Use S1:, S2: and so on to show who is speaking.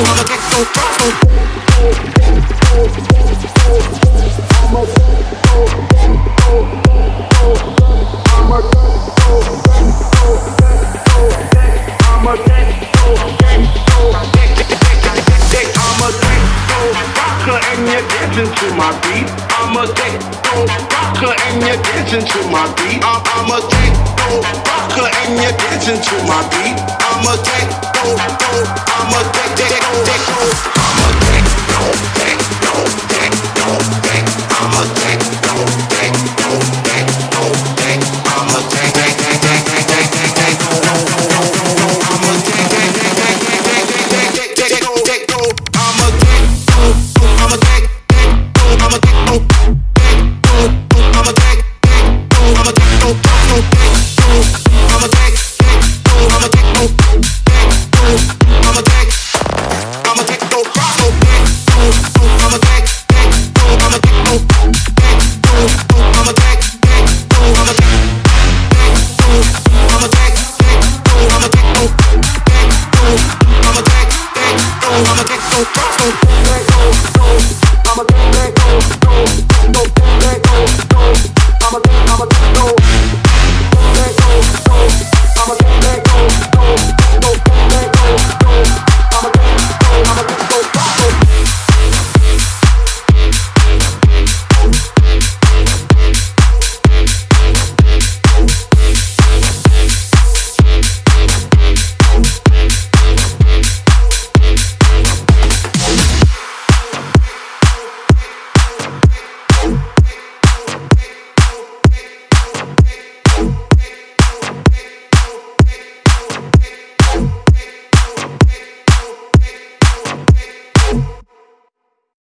S1: I'm a techno rocker and you're dancing to my beat. I'm a techno rocker and you're dancing to my beat. I'm a techno rocker and you're dancing to my beat. I'm a deco, deco. I'm a get, get, get, get, go.